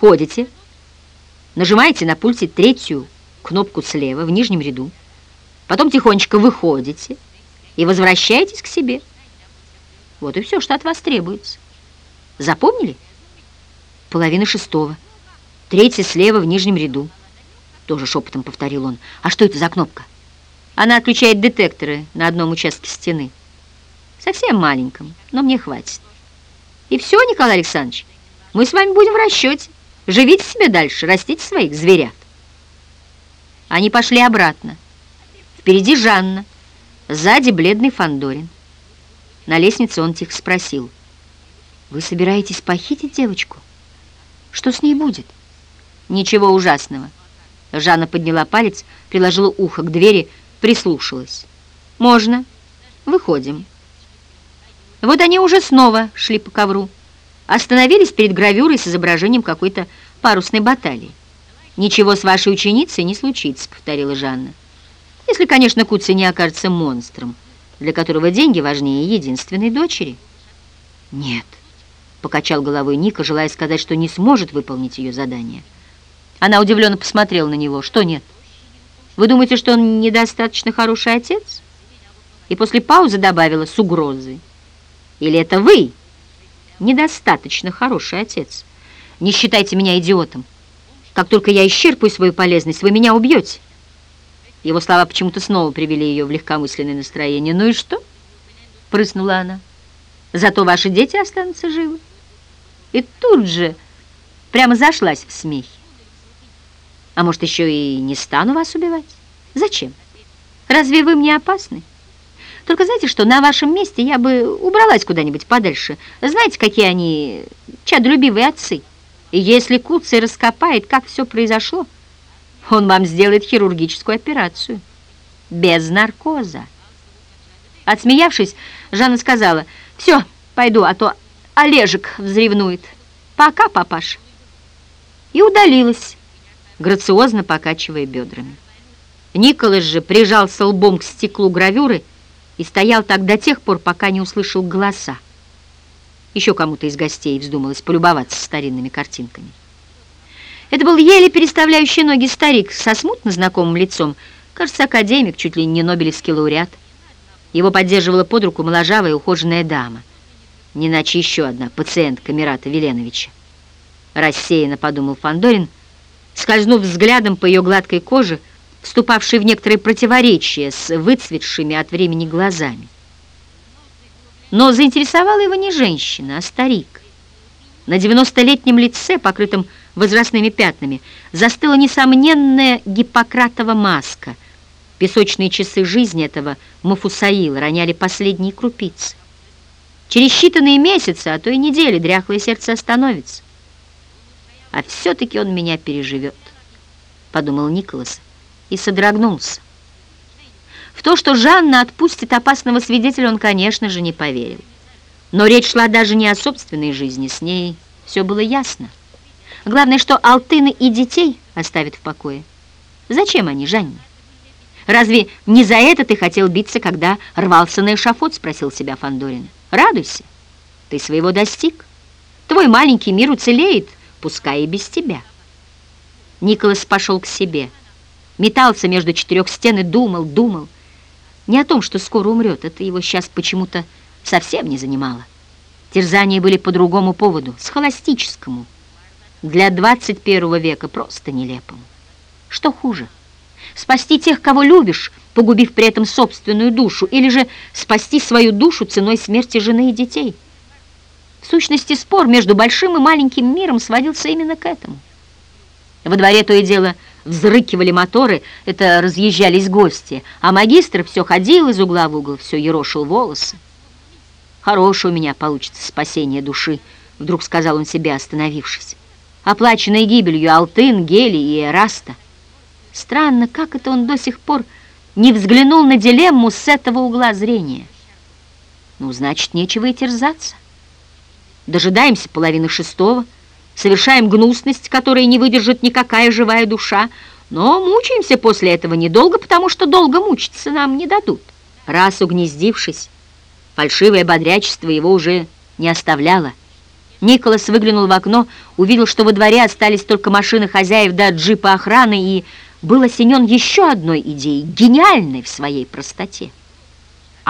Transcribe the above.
входите, нажимаете на пульте третью кнопку слева в нижнем ряду, потом тихонечко выходите и возвращаетесь к себе. Вот и все, что от вас требуется. Запомнили? Половина шестого. Третья слева в нижнем ряду. Тоже шепотом повторил он. А что это за кнопка? Она отключает детекторы на одном участке стены. Совсем маленьком, но мне хватит. И все, Николай Александрович, мы с вами будем в расчете. Живите себе дальше, растите своих зверят. Они пошли обратно. Впереди Жанна, сзади бледный Фандорин. На лестнице он тихо спросил. «Вы собираетесь похитить девочку? Что с ней будет?» «Ничего ужасного». Жанна подняла палец, приложила ухо к двери, прислушалась. «Можно. Выходим». Вот они уже снова шли по ковру. Остановились перед гравюрой с изображением какой-то парусной баталии. «Ничего с вашей ученицей не случится», — повторила Жанна. «Если, конечно, Куци не окажется монстром, для которого деньги важнее единственной дочери». «Нет», — покачал головой Ника, желая сказать, что не сможет выполнить ее задание. Она удивленно посмотрела на него. «Что нет? Вы думаете, что он недостаточно хороший отец?» И после паузы добавила с угрозой. Или это вы недостаточно хороший отец? Не считайте меня идиотом. Как только я исчерпаю свою полезность, вы меня убьете. Его слова почему-то снова привели ее в легкомысленное настроение. «Ну и что?» — прыснула она. «Зато ваши дети останутся живы». И тут же прямо зашлась в смехе. «А может, еще и не стану вас убивать? Зачем? Разве вы мне опасны?» Только знаете что, на вашем месте я бы убралась куда-нибудь подальше. Знаете, какие они чадолюбивые отцы? И если Куций раскопает, как все произошло, он вам сделает хирургическую операцию. Без наркоза. Отсмеявшись, Жанна сказала, «Все, пойду, а то Олежек взревнует. Пока, папаш». И удалилась, грациозно покачивая бедрами. Николас же прижался лбом к стеклу гравюры и стоял так до тех пор, пока не услышал голоса. Еще кому-то из гостей вздумалось полюбоваться старинными картинками. Это был еле переставляющий ноги старик со смутно знакомым лицом, кажется, академик, чуть ли не нобелевский лауреат. Его поддерживала под руку моложавая ухоженная дама, не иначе еще одна пациентка Мирата Веленовича. Рассеянно подумал Фандорин, скользнув взглядом по ее гладкой коже, вступавший в некоторые противоречия с выцветшими от времени глазами. Но заинтересовала его не женщина, а старик. На девяностолетнем лице, покрытом возрастными пятнами, застыла несомненная Гиппократова маска. Песочные часы жизни этого Мафусаила роняли последние крупицы. Через считанные месяцы, а то и недели, дряхлое сердце остановится. «А все-таки он меня переживет», — подумал Николас и содрогнулся. В то, что Жанна отпустит опасного свидетеля, он, конечно же, не поверил. Но речь шла даже не о собственной жизни, с ней все было ясно. Главное, что Алтына и детей оставит в покое. Зачем они, Жанне? Разве не за это ты хотел биться, когда рвался на эшафот, спросил себя Фандорин. Радуйся, ты своего достиг. Твой маленький мир уцелеет, пускай и без тебя. Николас пошел к себе метался между четырех стен и думал, думал. Не о том, что скоро умрет, это его сейчас почему-то совсем не занимало. Терзания были по другому поводу, схоластическому. Для 21 века просто нелепому. Что хуже? Спасти тех, кого любишь, погубив при этом собственную душу, или же спасти свою душу ценой смерти жены и детей? В сущности, спор между большим и маленьким миром сводился именно к этому. Во дворе то и дело взрыкивали моторы, это разъезжались гости, а магистр все ходил из угла в угол, все ерошил волосы. «Хорошее у меня получится спасение души», — вдруг сказал он себе, остановившись. «Оплаченной гибелью Алтын, Гели и Эраста». Странно, как это он до сих пор не взглянул на дилемму с этого угла зрения. Ну, значит, нечего и терзаться. Дожидаемся половины шестого, — совершаем гнусность, которой не выдержит никакая живая душа, но мучаемся после этого недолго, потому что долго мучиться нам не дадут. Раз угнездившись, фальшивое бодрячество его уже не оставляло. Николас выглянул в окно, увидел, что во дворе остались только машины хозяев да джипа охраны и был осенен еще одной идеей, гениальной в своей простоте.